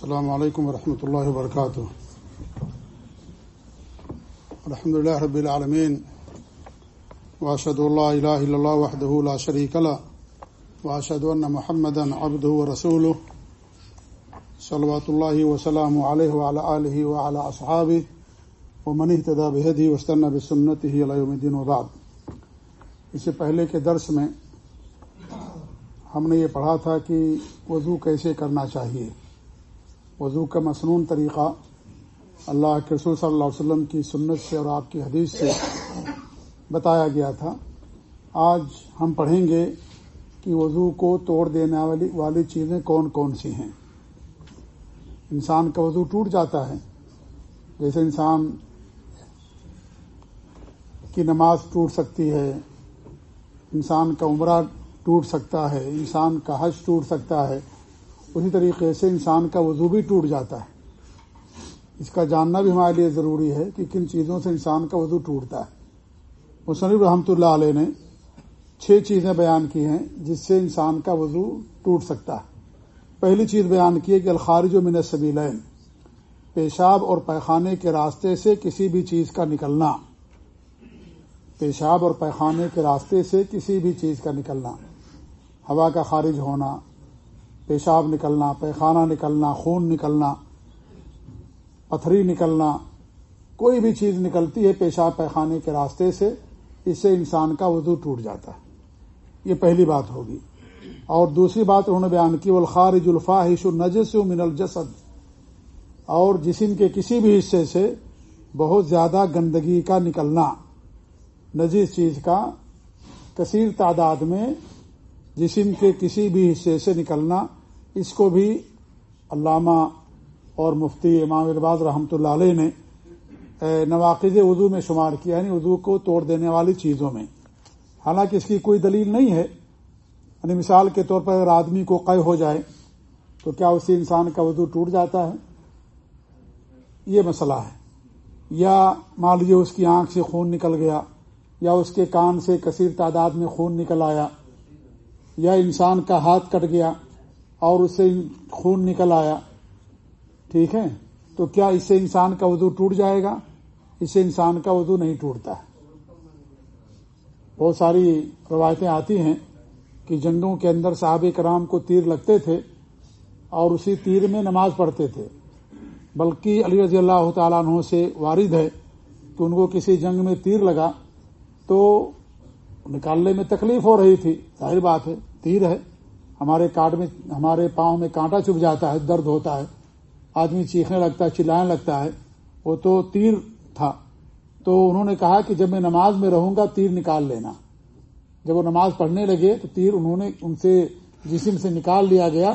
السلام علیکم ورحمۃ اللہ وبرکاتہ الحمد لله رب العالمين واشهد ان لا اله الا الله وحده لا شريك له واشهد ان محمدا عبده ورسوله، صلوات الله وسلامه عليه وعلى اله وعلى اصحابه ومن اهتدى بهديه واستنى بسنته الى يوم الدين وبعد. اس سے پہلے کے درس میں ہم نے یہ پڑھا تھا کہ وضو کیسے کرنا چاہیے۔ وضو کا مصنون طریقہ اللہ کے رسول صلی اللہ علیہ وسلم کی سنت سے اور آپ کی حدیث سے بتایا گیا تھا۔ آج ہم پڑھیں گے کہ وضو کو توڑ دینے والی والی چیزیں کون کون سی ہیں۔ انسان کا وضو ٹوٹ جاتا ہے۔ جیسے انسان کی نماز ٹوٹ سکتی ہے، انسان کا عمرہ ٹوٹ سکتا ہے، انسان کا حج ٹوٹ سکتا ہے اسی طریقے سے انسان کا وضو بھی ٹوٹ جاتا ہے۔ اس کا جاننا بھی ہمارے لیے ضروری ہے کہ کن چیزوں سے انسان کا وضو ٹوٹتا ہے۔ مصنف رحمۃ اللہ علیہ نے چھ چیزیں بیان کی ہیں جس سے انسان کا وضو ٹوٹ سکتا ہے۔ پہلی چیز بیان کی ہے کہ الخارج و منصبیلین پیشاب اور پیخانے کے راستے سے کسی بھی چیز کا نکلنا۔ پیشاب اور پیخانے کے راستے سے کسی بھی چیز کا نکلنا۔ ہوا کا خارج ہونا پیشاب نکلنا، پیخانہ نکلنا، خون نکلنا، پتھری نکلنا، کوئی بھی چیز نکلتی ہے پیشاب پیخانے کے راستے سے، اس سے انسان کا وضو ٹوٹ جاتا ہے۔ یہ پہلی بات ہوگی۔ اور دوسری بات انہوں نے بیان کی الخارج الفاحش النجس من الجسد۔ اور جسم کے کسی بھی حصے سے بہت زیادہ گندگی کا نکلنا۔ نجیس چیز کا کثیر تعداد میں جسم کے کسی بھی حصے سے نکلنا۔ اس کو بھی علامہ اور مفتی امام الباز رحمۃ اللہ علیہ نے نواقض اردو میں شمار کیا یعنی اردو کو توڑ دینے والی چیزوں میں۔ حالانکہ اس کی کوئی دلیل نہیں ہے یعنی مثال کے طور پر اگر آدمی کو قے ہو جائے تو کیا اسی انسان کا وضو ٹوٹ جاتا ہے؟ یہ مسئلہ ہے۔ یا مان لیجیے اس کی آنکھ سے خون نکل گیا، یا اس کے کان سے کثیر تعداد میں خون نکل آیا، یا انسان کا ہاتھ کٹ گیا اور اس سے خون نکل آیا۔ ٹھیک ہے؟ تو کیا اس سے انسان کا وضو ٹوٹ جائے گا؟ اس سے انسان کا وضو نہیں ٹوٹتا۔ ہے بہت ساری روایتیں آتی ہیں کہ جنگوں کے اندر صحابہ کرام کو تیر لگتے تھے اور اسی تیر میں نماز پڑھتے تھے۔ بلکہ علی رضی اللہ تعالیٰ عنہ سے وارد ہے کہ ان کو کسی جنگ میں تیر لگا تو نکالنے میں تکلیف ہو رہی تھی۔ ظاہر بات ہے، تیر ہے۔ ہمارے کاٹ میں ہمارے پاؤں میں کانٹا چپ جاتا ہے، درد ہوتا ہے، آدمی چیخنے لگتا ہے، چلانے لگتا ہے۔ وہ تو تیر تھا۔ تو انہوں نے کہا کہ جب میں نماز میں رہوں گا، تیر نکال لینا۔ جب وہ نماز پڑھنے لگے تو تیر انہوں نے ان سے جسم سے نکال لیا گیا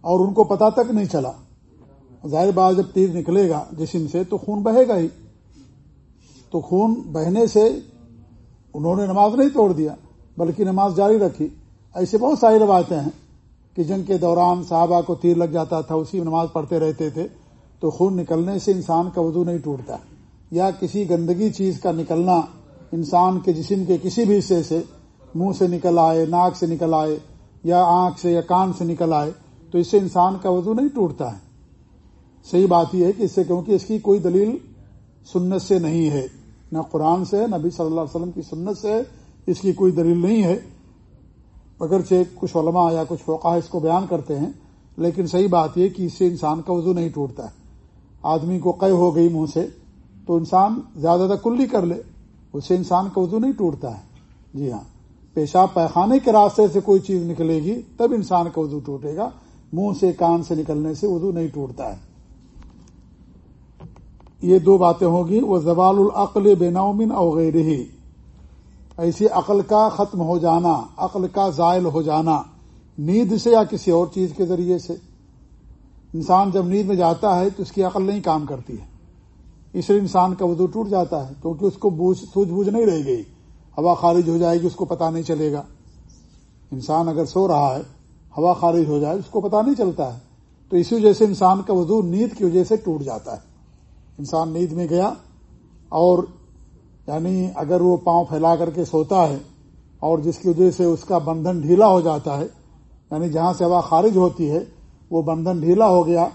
اور ان کو پتا تک نہیں چلا۔ ظاہر بات، جب تیر نکلے گا جسم سے تو خون بہے گا ہی۔ تو خون بہنے سے انہوں نے نماز نہیں توڑ دیا، بلکہ نماز جاری رکھی۔ ایسے بہت ساری روایتیں ہیں کہ جنگ کے دوران صحابہ کو تیر لگ جاتا تھا، اسی میں نماز پڑھتے رہتے تھے، تو خون نکلنے سے انسان کا وضو نہیں ٹوٹتا۔ یا کسی گندگی چیز کا نکلنا، انسان کے جسم کے کسی بھی حصے سے منہ سے نکل آئے، ناک سے نکل آئے، یا آنکھ سے یا کان سے نکل آئے، تو اس سے انسان کا وضو نہیں ٹوٹتا ہے۔ صحیح بات یہ ہے کہ اس سے، کیونکہ اس کی کوئی دلیل سنت سے نہیں ہے، نہ قرآن سے نبی صلی اللہ علیہ وسلم کی سنت سے اس کی کوئی دلیل نہیں ہے۔ اگرچہ کچھ علماء یا کچھ فوقہ اس کو بیان کرتے ہیں، لیکن صحیح بات یہ کہ اس سے انسان کا وضو نہیں ٹوٹتا ہے۔ آدمی کو قے ہو گئی منہ سے، تو انسان زیادہ تر کلی کر لے، اس سے انسان کا وضو نہیں ٹوٹتا ہے۔ جی ہاں پیشاب پیخانے کے راستے سے کوئی چیز نکلے گی، تب انسان کا وضو ٹوٹے گا۔ منہ سے، کان سے نکلنے سے وضو نہیں ٹوٹتا ہے۔ یہ دو باتیں ہوگی وہ زوال العقل بے نومن اوغیر ہی ایسی عقل کا ختم ہو جانا، عقل کا زائل ہو جانا، نیند سے یا کسی اور چیز کے ذریعے سے۔ انسان جب نیند میں جاتا ہے تو اس کی عقل نہیں کام کرتی ہے۔ اس لیے انسان کا وضو ٹوٹ جاتا ہے کیونکہ اس کو سوجھ بوجھ نہیں رہ گئی۔ ہوا خارج ہو جائے گی، اس کو پتا نہیں چلے گا۔ انسان اگر سو رہا ہے، ہوا خارج ہو جائے، اس کو پتا نہیں چلتا ہے۔ تو اسی وجہ سے انسان کا وضو نیند کی وجہ سے ٹوٹ جاتا ہے۔ انسان نیند میں گیا اور یعنی اگر وہ پاؤں پھیلا کر کے سوتا ہے اور جس کی وجہ سے اس کا بندھن ڈھیلا ہو جاتا ہے یعنی جہاں سے ہوا خارج ہوتی ہے، وہ بندھن ڈھیلا ہو گیا۔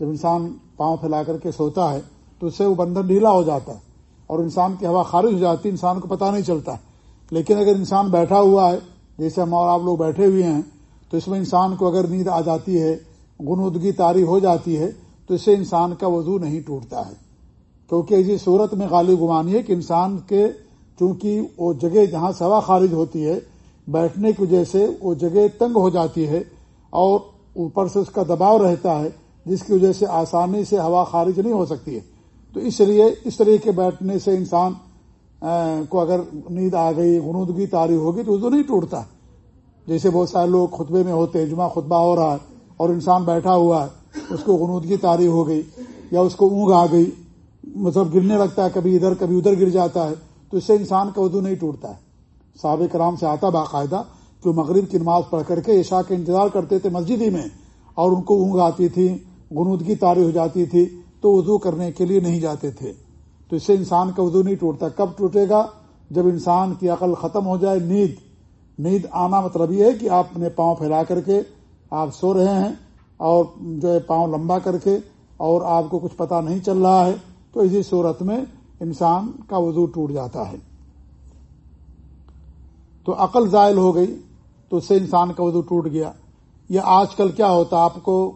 جب انسان پاؤں پھیلا کر کے سوتا ہے، تو اس سے وہ بندھن ڈھیلا ہو جاتا ہے۔ اور انسان کی ہوا خارج ہو جاتی ہے، انسان کو پتہ نہیں چلتا۔ لیکن اگر انسان بیٹھا ہوا ہے، جیسے ہم اور آپ لوگ بیٹھے ہوئے ہیں، تو اس میں انسان کو اگر نیند آ جاتی ہے، گنودگی تاری ہو جاتی ہے، تو اس سے انسان کا وضو نہیں ٹوٹتا ہے۔ کیونکہ اسی صورت میں غالب گمانی ہے کہ انسان کے چونکہ وہ جگہ جہاں سے ہوا خارج ہوتی ہے، بیٹھنے کی وجہ سے وہ جگہ تنگ ہو جاتی ہے اور اوپر سے اس کا دباؤ رہتا ہے، جس کی وجہ سے آسانی سے ہوا خارج نہیں ہو سکتی ہے۔ تو اس لیے اس طرح کے بیٹھنے سے انسان کو اگر نیند آ گئی غنودگی تاری ہوگی تو وضو نہیں ٹوٹتا۔ جیسے بہت سارے لوگ خطبے میں ہوتے ہیں، جمعہ خطبہ ہو رہا ہے اور انسان بیٹھا ہوا ہے، اس کو غنودگی تاری ہو گئی یا اس کو اونگ آ گئی۔ مطلب گرنے لگتا ہے، کبھی ادھر کبھی ادھر گر جاتا ہے، تو اس سے انسان کا وضو نہیں ٹوٹتا ہے۔ سابق کرام سے آتا باقاعدہ جو مغرب کی نماز پڑھ کر کے عشاء کا انتظار کرتے تھے مسجد ہی میں، اور ان کو اونگ آتی تھی غنودگی تاری ہو جاتی تھی، تو وضو کرنے کے لیے نہیں جاتے تھے۔ تو اس سے انسان کا وضو نہیں ٹوٹتا۔ کب ٹوٹے گا؟ جب انسان کی عقل ختم ہو جائے، نیند نیند آنا مطلب یہ ہے کہ آپ اپنے پاؤں پھیلا کر کے آپ سو رہے ہیں اور جو ہے پاؤں لمبا کر کے اور آپ کو کچھ پتا نہیں چل رہا ہے۔ تو اسی صورت میں انسان کا وضو ٹوٹ جاتا ہے۔ تو عقل زائل ہو گئی، تو اس سے انسان کا وضو ٹوٹ گیا۔ یہ آج کل کیا ہوتا، آپ کو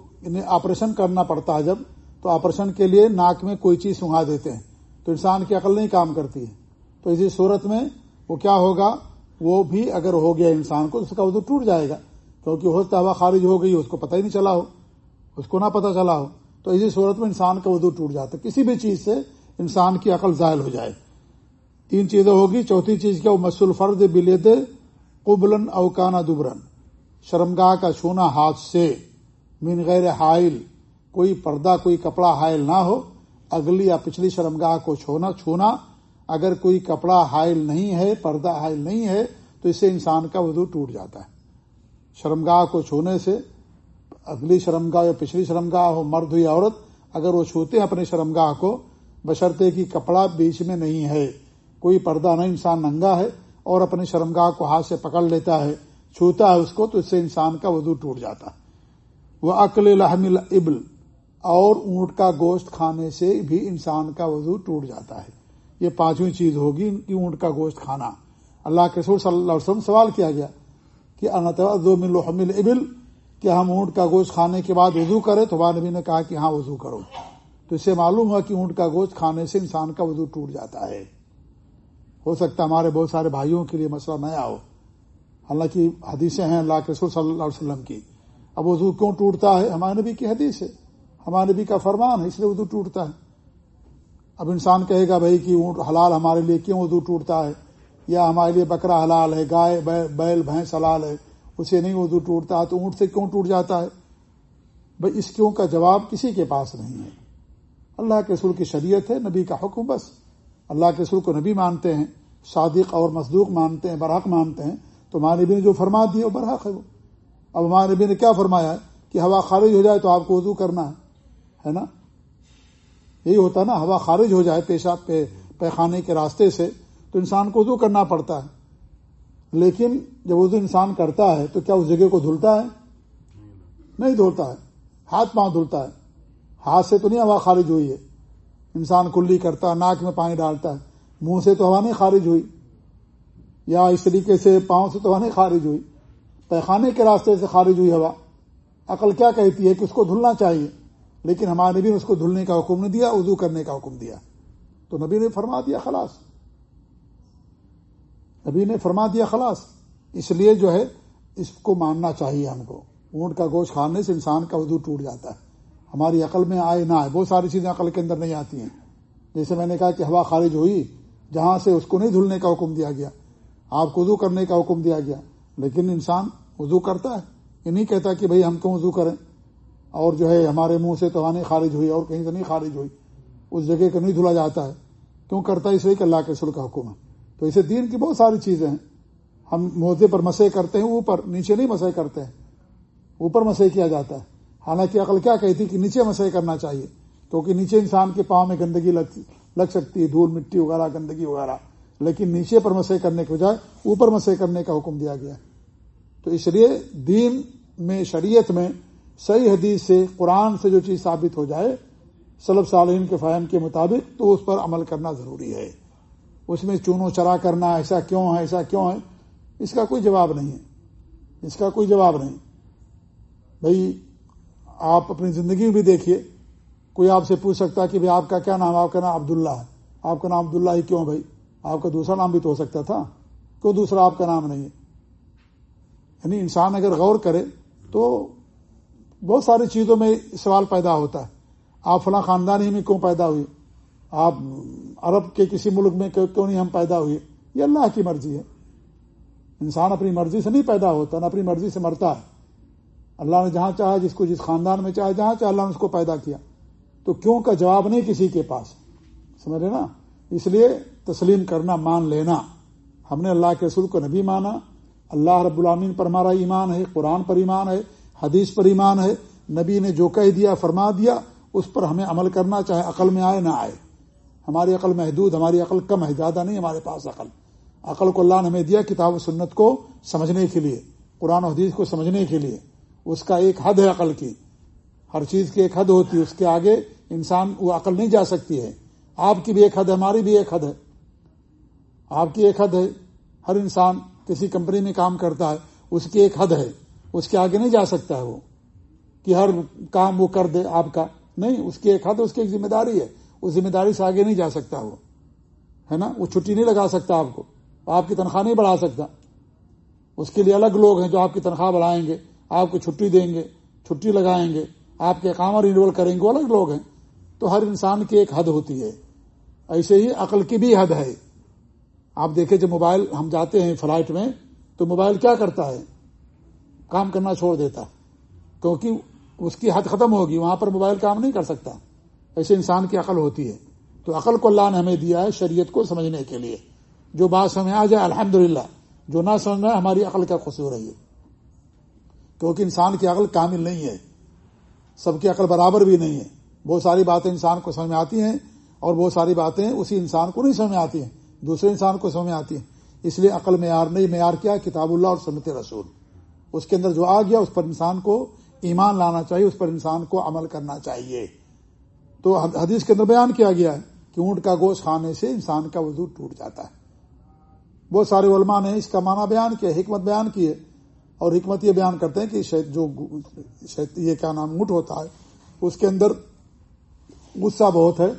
آپریشن کرنا پڑتا ہے۔ جب تو آپریشن کے لیے ناک میں کوئی چیز سنگا دیتے ہیں، تو انسان کی عقل نہیں کام کرتی ہے۔ تو اسی صورت میں وہ کیا ہوگا، وہ بھی اگر ہو گیا انسان کو اس کا وضو ٹوٹ جائے گا۔ کیونکہ ہوتا ہوا خارج ہو گئی، اس کو پتہ ہی نہیں چلا ہو، اس کو نہ پتہ چلا ہو۔ تو اسی صورت میں انسان کا وضو ٹوٹ جاتا ہے۔ کسی بھی چیز سے انسان کی عقل ظاہر ہو جائے۔ تین چیزیں ہوگی۔ چوتھی چیز کیا؟ وہ مسل فرد بلید قبلن اوکانا دبرن۔ شرمگاہ کا چھونا ہاتھ سے۔ من غیر حائل۔ کوئی پردہ، کوئی کپڑا حائل نہ ہو۔ اگلی یا پچھلی شرمگاہ کو چھونا چھونا۔ اگر کوئی کپڑا حائل نہیں ہے، پردہ حائل نہیں ہے، تو اس سے انسان کا وضو ٹوٹ جاتا ہے۔ شرمگاہ کو چھونے سے اگلی شرمگاہ یا پچھلی شرمگاہ ہو، مرد ہوئی عورت، اگر وہ چھوتے ہیں اپنے شرمگاہ کو، بشرطے کی کپڑا بیچ میں نہیں ہے، کوئی پردہ نہ، انسان ننگا ہے اور اپنی شرمگاہ کو ہاتھ سے پکڑ لیتا ہے، چھوتا ہے اس کو، تو اس سے انسان کا وضو ٹوٹ جاتا ہے۔ وہ عقل لحم ابل اور اونٹ کا گوشت کھانے سے بھی انسان کا وضو ٹوٹ جاتا ہے۔ یہ پانچویں چیز ہوگی ان کی اونٹ کا گوشت کھانا۔ اللہ کے سور صلی اللہ علیہ وسلم سوال کیا گیا کہ انتظم الحمل ابل کہ ہم اونٹ کا گوشت کھانے کے بعد وضو کریں تو ہمارے نبی نے کہا کہ ہاں وضو کرو۔ تو اس سے معلوم ہوا کہ اونٹ کا گوشت کھانے سے انسان کا وضو ٹوٹ جاتا ہے۔ ہو سکتا ہے ہمارے بہت سارے بھائیوں کے لیے مسئلہ نیا ہو۔ حالانکہ حدیثیں ہیں اللہ کے سور صلی اللہ علیہ وسلم کی۔ اب وضو کیوں ٹوٹتا ہے؟ ہمارے نبی کی حدیث ہے۔ ہمارے نبی کا فرمان ہے، اس لیے وضو ٹوٹتا ہے۔ اب انسان کہے گا بھائی کہ اونٹ حلال ہمارے لیے کیوں وضو ٹوٹتا ہے؟ یا ہمارے لیے بکرا حلال ہے، گائے بیل، بھینس حلال ہے۔ اسے نہیں وضو ٹوٹتا تو اونٹ سے کیوں ٹوٹ جاتا ہے؟ بھائی، اس کیوں کا جواب کسی کے پاس نہیں ہے۔ اللہ کے سر کی شریعت ہے، نبی کا حکم بس۔ اللہ کے سر کو نبی مانتے ہیں، صادق اور مصدوق مانتے ہیں، برحق مانتے ہیں۔ تو ہمارے نبی نے جو فرما دیا وہ برحق ہے وہ۔ اب ہمارے نبی نے کیا فرمایا ہے؟ کہ ہوا خارج ہو جائے تو آپ کو وضو کرنا ہے نا؟ یہی ہوتا نا، ہوا خارج ہو جائے پیشاب پہ، پیخانے کے راستے سے تو انسان کو وضو کرنا پڑتا ہے۔ لیکن جب وضو انسان کرتا ہے تو کیا اس جگہ کو دھلتا ہے؟ نہیں دھلتا ہے۔ ہاتھ پاؤں دھلتا ہے۔ ہاتھ سے تو نہیں ہوا خارج ہوئی ہے۔ انسان کلی کرتا ہے، ناک میں پانی ڈالتا ہے۔ منہ سے تو ہوا نہیں خارج ہوئی۔ یا اس طریقے سے پاؤں سے تو ہوا نہیں خارج ہوئی۔ پیخانے کے راستے سے خارج ہوئی ہوا۔ عقل کیا کہتی ہے کہ اس کو دھلنا چاہیے؟ لیکن ہمارے نبی نے اس کو دھلنے کا حکم نہیں دیا، وضو کرنے کا حکم دیا۔ تو نبی نے فرما دیا، خلاص۔ نبی نے فرما دیا خلاص، اس لیے جو ہے، اس کو ماننا چاہیے ہم کو۔ اونٹ کا گوشت کھانے سے انسان کا وضو ٹوٹ جاتا ہے۔ ہماری عقل میں آئے نہ آئے، بہت ساری چیزیں عقل کے اندر نہیں آتی ہیں۔ جیسے میں نے کہا کہ ہوا خارج ہوئی، جہاں سے اس کو نہیں دھلنے کا حکم دیا گیا، آپ کو وضو کرنے کا حکم دیا گیا۔ لیکن انسان وضو کرتا ہے، یہ نہیں کہتا کہ بھئی ہم کیوں وضو کریں۔ اور جو ہے، ہمارے منہ سے تو خارج ہوئی اور کہیں سے نہیں خارج ہوئی، اس جگہ کو نہیں دھلا جاتا ہے۔ کیوں کرتا ہے؟ اس لیے کہ اللہ کے سر کا حکم ہے۔ تو اسے دین کی بہت ساری چیزیں ہیں۔ ہم موزے پر مسے کرتے ہیں، اوپر، نیچے نہیں مسے کرتے ہیں۔ اوپر مسے کیا جاتا ہے۔ حالانکہ عقل کیا کہتی کہ نیچے مسے کرنا چاہیے، کیونکہ نیچے انسان کے پاؤں میں گندگی لگ سکتی ہے، دھول، مٹی وغیرہ، گندگی وغیرہ۔ لیکن نیچے پر مسے کرنے کے بجائے اوپر مسے کرنے کا حکم دیا گیا تو اس لیے دین میں، شریعت میں صحیح حدیث سے، قرآن سے جو چیز ثابت ہو جائے سلب صالحین کے فہم کے مطابق، تو اس پر عمل کرنا ضروری ہے۔ اس میں چونو چرا کرنا ایسا کیوں ہے، ایسا کیوں ہے؟ اس کا کوئی جواب نہیں ہے۔ اس کا کوئی جواب نہیں۔ بھائی، آپ اپنی زندگی بھی دیکھیے۔ کوئی آپ سے پوچھ سکتا کہ آپ کا کیا نام آپ کا نام عبداللہ ہے۔ آپ کا نام عبداللہ ہی کیوں بھائی؟ آپ کا دوسرا نام بھی تو ہو سکتا تھا۔ کیوں دوسرا آپ کا نام نہیں ہے؟ یعنی انسان اگر غور کرے تو بہت ساری چیزوں میں سوال پیدا ہوتا ہے۔ آپ فلاں خاندان ہی میں کیوں پیدا ہوئے؟ آپ عرب کے کسی ملک میں کیوں نہیں ہم پیدا ہوئے؟ یہ اللہ کی مرضی ہے۔ انسان اپنی مرضی سے نہیں پیدا ہوتا، نہ اپنی مرضی سے مرتا ہے۔ اللہ نے جہاں چاہا جس کو جس خاندان میں چاہے جہاں چاہے اللہ نے اس کو پیدا کیا۔ تو کیوں کا جواب نہیں کسی کے پاس؟ سمجھ رہے نا؟ اس لیے تسلیم کرنا، مان لینا۔ ہم نے اللہ کے رسول کو نبی مانا۔ اللہ رب العامین پر ہمارا ایمان ہے، قرآن پر ایمان ہے، حدیث پر ایمان ہے۔ نبی نے جو کہہ دیا، فرما دیا، اس پر ہمیں عمل کرنا چاہے، عقل میں آئے، نہ آئے۔ ہماری عقل محدود، ہماری عقل کم ہے، زیادہ نہیں، ہمارے پاس عقل۔ عقل کو اللہ نے ہمیں دیا کتاب و سنت کو سمجھنے کے لیے، قرآن و حدیث کو سمجھنے کے لیے۔ اس کا ایک حد ہے عقل کی۔ ہر چیز کی ایک حد ہوتی ہے، اس کے آگے انسان وہ عقل نہیں جا سکتی ہے۔ آپ کی بھی ایک حد ہے، ہماری بھی ایک حد ہے۔ آپ کی ایک حد ہے، ہر انسان کسی کمپنی میں کام کرتا ہے، اس کی ایک حد ہے۔ اس کے آگے نہیں جا سکتا ہے وہ، کہ ہر کام وہ کر دے آپ کا۔ نہیں، اس کی ایک حد، اس کی ایک ذمہ داری ہے۔ اس ذمہ داری سے آگے نہیں جا سکتا وہ۔ ہے نا؟ وہ چھٹی نہیں لگا سکتا آپ کو۔ آپ کی تنخواہ نہیں بڑھا سکتا۔ اس کے لیے الگ لوگ ہیں جو آپ کی تنخواہ بڑھائیں گے، آپ کو چھٹی دیں گے، چھٹی لگائیں گے، آپ کے کام اور انرول کریں گے، وہ الگ لوگ ہیں۔ تو ہر انسان کی ایک حد ہوتی ہے۔ ایسے ہی عقل کی بھی حد ہے۔ آپ دیکھیں جب موبائل ہم جاتے ہیں فلائٹ میں، تو موبائل کیا کرتا ہے؟ کام کرنا چھوڑ دیتا کیونکہ اس کی حد ختم ہوگی، وہاں پر موبائل کام نہیں کر سکتا۔ ایسے انسان کی عقل ہوتی ہے۔ تو عقل کو اللہ نے ہمیں دیا ہے شریعت کو سمجھنے کے لیے۔ جو بات سمجھ آ جائے الحمد جو نہ سمجھنا ہے ہماری عقل کا قصور ہے یہ۔ کیونکہ انسان کی عقل کامل نہیں ہے۔ سب کی عقل برابر بھی نہیں ہے۔ بہت ساری باتیں انسان کو سمجھ میں آتی ہیں اور بہت ساری باتیں اسی انسان کو نہیں سمجھ آتی ہیں۔ دوسرے انسان کو سمجھ آتی ہیں۔ اس لیے عقل معیار نہیں، معیار کیا؟ کتاب اللہ اور سنت رسول۔ اس کے اندر جو آ گیا، اس پر انسان کو ایمان لانا چاہیے، اس پر انسان کو عمل کرنا چاہیے۔ تو حدیث کے اندر بیان کیا گیا ہے کہ اونٹ کا گوشت کھانے سے انسان کا وضو ٹوٹ جاتا ہے۔ بہت سارے علماء نے اس کا معنی بیان کیا حکمت بیان کیے اور حکمت یہ بیان کرتے ہیں کہ جو یہ کیا نام، اونٹ ہوتا ہے، اس کے اندر غصہ بہت ہے،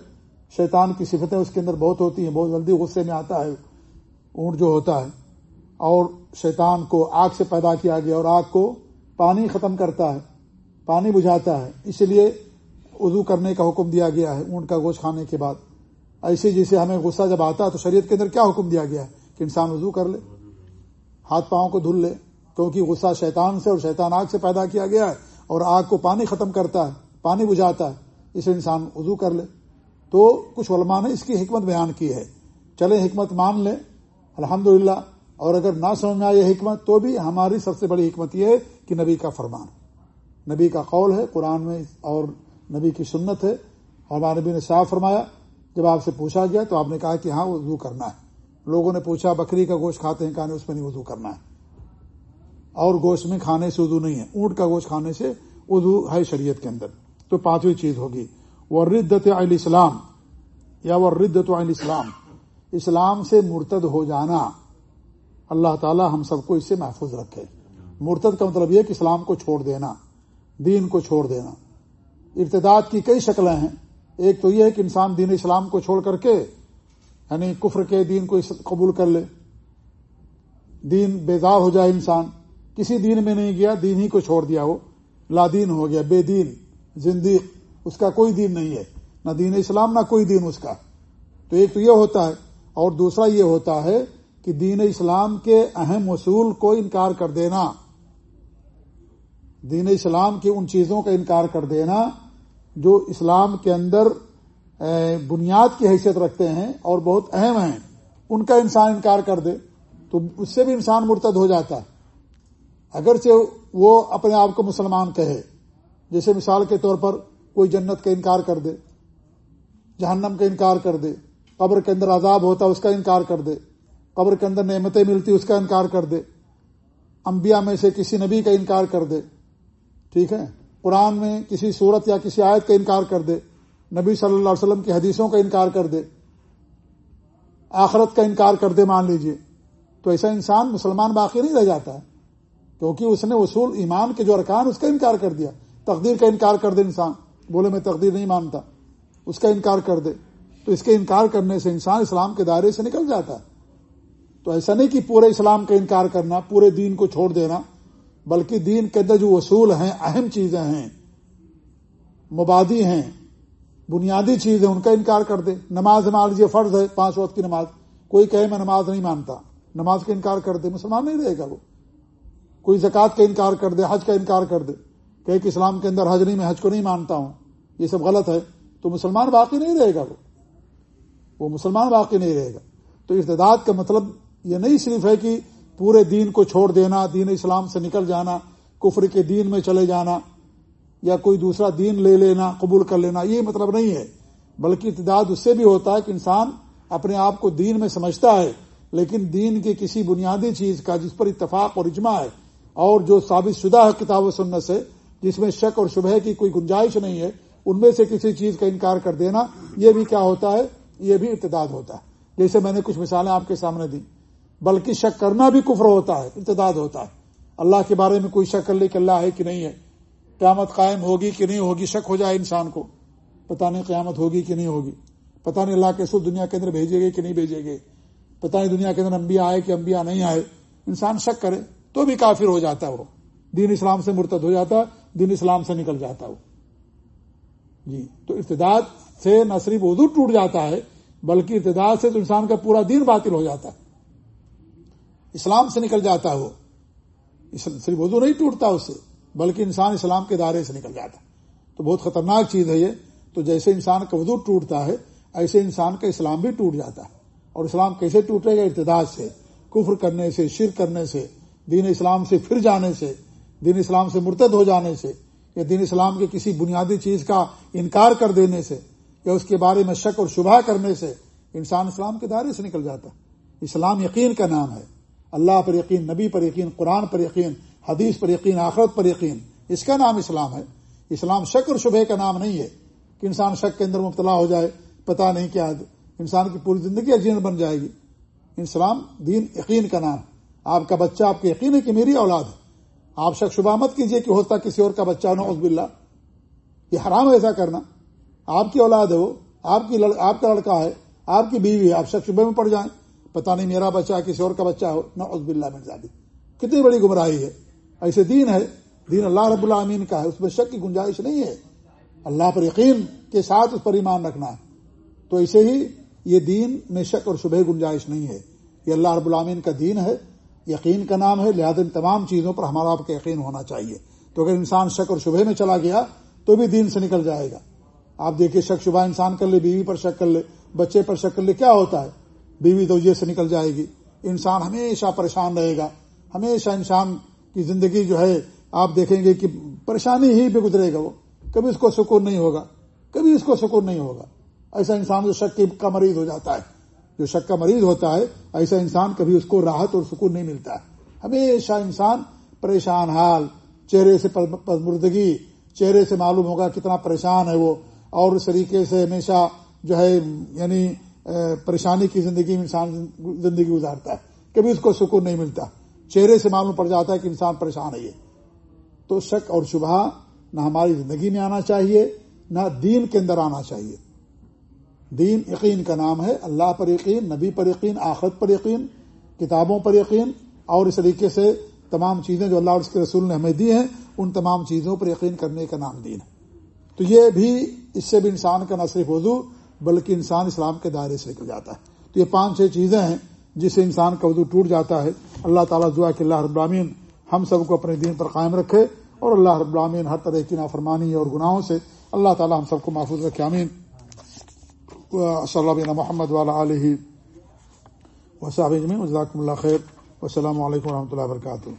شیطان کی صفتیں اس کے اندر بہت ہوتی ہیں، بہت جلدی غصے میں آتا ہے، اونٹ جو ہوتا ہے۔ اور شیطان کو آگ سے پیدا کیا گیا اور آگ کو پانی ختم کرتا ہے، پانی بجھاتا ہے۔ اس لیے وضو کرنے کا حکم دیا گیا ہے، اونٹ کا گوشت کھانے کے بعد۔ ایسے جیسے ہمیں غصہ جب آتا ہے تو شریعت کے اندر کیا حکم دیا گیا ہے؟ کہ انسان وضو کر لے، ہاتھ پاؤں کو دھل لے، کیونکہ غصہ شیطان سے اور شیطان آگ سے پیدا کیا گیا ہے اور آگ کو پانی ختم کرتا ہے، پانی بجھاتا ہے اسے انسان وضو کر لے۔ تو کچھ علماء نے اس کی حکمت بیان کی ہے۔ چلے حکمت مان لیں۔ الحمد اور اگر نہ سمجھ میں آئے حکمت تو بھی ہماری سب سے بڑی حکمت یہ ہے کہ نبی کا فرمان۔ نبی کا قول ہے، قرآن میں اور نبی کی سنت ہے اور ہمارے نبی نے صاف فرمایا، جب آپ سے پوچھا گیا تو آپ نے کہا کہ ہاں وضو کرنا ہے۔ لوگوں نے پوچھا، بکری کا گوشت کھاتے ہیں؟ کہا اس میں نہیں وضو کرنا ہے۔ اور گوشت میں کھانے سے اردو نہیں ہے۔ اونٹ کا گوشت کھانے سے اردو ہے شریعت کے اندر۔ تو پانچویں چیز ہوگی۔ وہ ردت علی اسلام یا وہ ردت علی اسلام اسلام سے مرتد ہو جانا۔ اللہ تعالی ہم سب کو اس سے محفوظ رکھے۔ مرتد کا مطلب یہ کہ اسلام کو چھوڑ دینا، دین کو چھوڑ دینا۔ ارتداد کی کئی شکلیں ہیں۔ ایک تو یہ ہے کہ انسان دین اسلام کو چھوڑ کر کے یعنی کفر کے دین کو قبول کر لے۔ دین بیزار ہو جائے انسان۔ کسی دین میں نہیں گیا، دین ہی کو چھوڑ دیا وہ۔ لادین ہو گیا، بے دین، زندگی۔ اس کا کوئی دین نہیں ہے۔ نہ دین اسلام، نہ کوئی دین اس کا۔ تو ایک تو یہ ہوتا ہے۔ اور دوسرا یہ ہوتا ہے کہ دین اسلام کے اہم اصول کو انکار کر دینا۔ دین اسلام کی ان چیزوں کا انکار کر دینا۔ جو اسلام کے اندر بنیاد کی حیثیت رکھتے ہیں اور بہت اہم ہیں، ان کا انسان انکار کر دے تو اس سے بھی انسان مرتد ہو جاتا۔ ہے اگرچہ وہ اپنے آپ کو مسلمان کہے، جیسے مثال کے طور پر کوئی جنت کا انکار کر دے، جہنم کا انکار کر دے، قبر کے اندر عذاب ہوتا اس کا انکار کر دے، قبر کے اندر نعمتیں ملتی اس کا انکار کر دے، انبیاء میں سے کسی نبی کا انکار کر دے۔ ٹھیک ہے؟ قرآن میں کسی صورت یا کسی آیت کا انکار کر دے، نبی صلی اللہ علیہ وسلم کی حدیثوں کا انکار کر دے، آخرت کا انکار کر دے مان لیجیے۔ تو ایسا انسان مسلمان باقی نہیں رہ جاتا ہے کیونکہ اس نے اصول ایمان کے جو ارکان اس کا انکار کر دیا۔ تقدیر کا انکار کر دے انسان، بولے میں تقدیر نہیں مانتا، اس کا انکار کر دے۔ تو اس کے انکار کرنے سے انسان اسلام کے دائرے سے نکل جاتا۔ ہے تو ایسا نہیں کہ پورے اسلام کا انکار کرنا، پورے دین کو چھوڑ دینا۔ بلکہ دین کے اندر جو اصول ہیں، اہم چیزیں ہیں، مبادی ہیں، بنیادی چیز ہے ان کا انکار کر دے۔ نماز مان لیجیے فرض ہے، پانچ وقت کی نماز۔ کوئی کہے میں نماز نہیں مانتا، نماز کا انکار کر دے، مسلمان نہیں رہے گا وہ۔ کوئی زکوٰۃ کا انکار کر دے، حج کا انکار کر دے۔ کہ کہ اسلام کے اندر حج نہیں، میں حج کو نہیں مانتا ہوں۔ یہ سب غلط ہے، تو مسلمان باقی نہیں رہے گا وہ۔ وہ مسلمان باقی نہیں رہے گا۔ تو ارتداد کا مطلب یہ نہیں صرف ہے کہ پورے دین کو چھوڑ دینا، دین اسلام سے نکل جانا، کفر کے دین میں چلے جانا، یا کوئی دوسرا دین لے لینا، قبول کر لینا، یہ مطلب نہیں ہے۔ بلکہ ارتداد اس سے بھی ہوتا ہے کہ انسان اپنے آپ کو دین میں سمجھتا ہے، لیکن دین کی کسی بنیادی چیز کا جس پر اتفاق اور اجماع ہے، اور جو ثابت شدہ ہے کتاب و سنت سے، جس میں شک اور شبہ کی کوئی گنجائش نہیں ہے، ان میں سے کسی چیز کا انکار کر دینا، یہ بھی کیا ہوتا ہے؟ یہ بھی ارتداد ہوتا ہے۔ جیسے میں نے کچھ مثالیں آپ کے سامنے دی بلکہ شک کرنا بھی کفر ہوتا ہے ارتداد ہوتا ہے۔ اللہ کے بارے میں کوئی شک کر لے کہ اللہ ہے کہ نہیں ہے۔ قیامت قائم ہوگی کہ نہیں ہوگی، شک ہو جائے انسان کو۔ پتہ نہیں قیامت ہوگی کہ نہیں ہوگی۔ پتہ نہیں اللہ کے سو دنیا کے اندر بھیجے گے کہ نہیں بھیجے گے پتہ نہیں دنیا کے اندر انبیاء آئے کہ انبیاء نہیں آئے۔ انسان شک کرے تو بھی کافر ہو جاتا ہے وہ۔ دین اسلام سے مرتد ہو جاتا ہے، دین اسلام سے نکل جاتا وہ۔ جی تو ارتداد سے نہ صرف اردو ٹوٹ جاتا ہے، بلکہ ارتداد سے تو انسان کا پورا دین باطل ہو جاتا ہے۔ اسلام سے نکل جاتا ہے وہ صرف اردو نہیں ٹوٹتا اس سے بلکہ انسان اسلام کے دائرے سے نکل جاتا ہے۔ تو بہت خطرناک چیز ہے یہ۔ تو جیسے انسان کا وضو ٹوٹتا ہے، ایسے انسان کا اسلام بھی ٹوٹ جاتا ہے۔ اور اسلام کیسے ٹوٹے گا؟ ارتداد سے، کفر کرنے سے شر کرنے سے، دین اسلام سے پھر جانے سے، دین اسلام سے مرتد ہو جانے سے، یا دین اسلام کے کسی بنیادی چیز کا انکار کر دینے سے، یا اس کے بارے میں شک اور شبہ کرنے سے، انسان اسلام کے دائرے سے نکل جاتا ہے۔ اسلام یقین کا نام ہے۔ اللہ پر یقین، نبی پر یقین، قرآن پر یقین، حدیث پر یقین، آخرت پر یقین، اس کا نام اسلام ہے۔ اسلام شک اور شبہ کا نام نہیں ہے کہ انسان شک کے اندر مبتلا ہو جائے پتا نہیں کیا انسان کی پوری زندگی عجین بن جائے گی۔ اسلام دین یقین کا نام۔ آپ کا بچہ آپ کے یقین ہے کہ میری اولاد ہے۔ آپ شک شبہ مت کیجیے کہ ہوتا کسی اور کا بچہ نوز باللہ۔ یہ حرام ہے ایسا کرنا۔ آپ کی اولاد ہے وہ، آپ کی آپ کا لڑکا ہے، آپ کی بیوی ہے، آپ شک شبہ میں پڑ جائیں۔ پتا نہیں میرا بچہ کسی اور کا بچہ ہو نوز باللہ مرزادی کتنی بڑی گمراہی ہے۔ ایسے دین ہے، دین اللہ رب العامین کا ہے، اس میں شک کی گنجائش نہیں ہے۔ اللہ پر یقین کے ساتھ اس پر ایمان رکھنا ہے۔ تو ایسے ہی یہ دین میں شک اور شبہ گنجائش نہیں ہے۔ یہ اللہ رب العامین کا دین ہے، یقین کا نام ہے، لہذا ان تمام چیزوں پر ہمارا آپ کا یقین ہونا چاہیے۔ تو اگر انسان شک اور شبہ میں چلا گیا، تو بھی دین سے نکل جائے گا۔ آپ دیکھیے، شک شبہ انسان کر لے، بیوی پر شک کر لے، بچے پر شک کر لے، کیا ہوتا ہے؟ بیوی تو سے نکل جائے گی۔ انسان ہمیشہ پریشان رہے گا۔ ہمیشہ انسان کی زندگی جو ہے، آپ دیکھیں گے کہ پریشانی ہی پہ گزرے گا وہ۔ کبھی اس کو سکون نہیں ہوگا، کبھی اس کو سکون نہیں ہوگا۔ ایسا انسان جو شک کا مریض ہو جاتا ہے۔ جو شک کا مریض ہوتا ہے، ایسا انسان کبھی اس کو راحت اور سکون نہیں ملتا۔ ہے ہمیشہ انسان پریشان حال، چہرے سے مردگی چہرے سے معلوم ہوگا کتنا پریشان ہے وہ۔ اور اس طریقے سے ہمیشہ جو ہے یعنی پریشانی کی زندگی میں انسان زندگی گزارتا ہے۔ کبھی اس کو سکون نہیں ملتا۔ چہرے سے معلوم پڑ جاتا ہے کہ انسان پریشان ہے تو شک اور شبہ نہ ہماری زندگی میں آنا چاہیے، نہ دین کے اندر آنا چاہیے۔ دین یقین کا نام ہے، اللہ پر یقین، نبی پر یقین، آخرت پر یقین، کتابوں پر یقین۔ اور اس طریقے سے تمام چیزیں جو اللہ اور اس کے رسول نے ہمیں دی ہیں، ان تمام چیزوں پر یقین کرنے کا نام دین ہے۔ تو یہ بھی اس سے بھی انسان کا نہ صرف وضو بلکہ انسان اسلام کے دائرے سے نکل جاتا ہے۔ تو یہ پانچ چھ چیزیں ہیں جس سے انسان کا وضو ٹوٹ جاتا ہے۔ اللہ تعالیٰ دعا کہ اللہ رب العامین ہم سب کو اپنے دین پر قائم رکھے اور اللہ رب العامین ہر طرح کی نافرمانی اور گناہوں سے اللہ تعالیٰ ہم سب کو محفوظ رکھے۔ امین صلی اللہ محمد والا علیہ وصحب اجمین اللہ خیر۔ والسلام علیکم و رحمۃ اللہ وبرکاتہ۔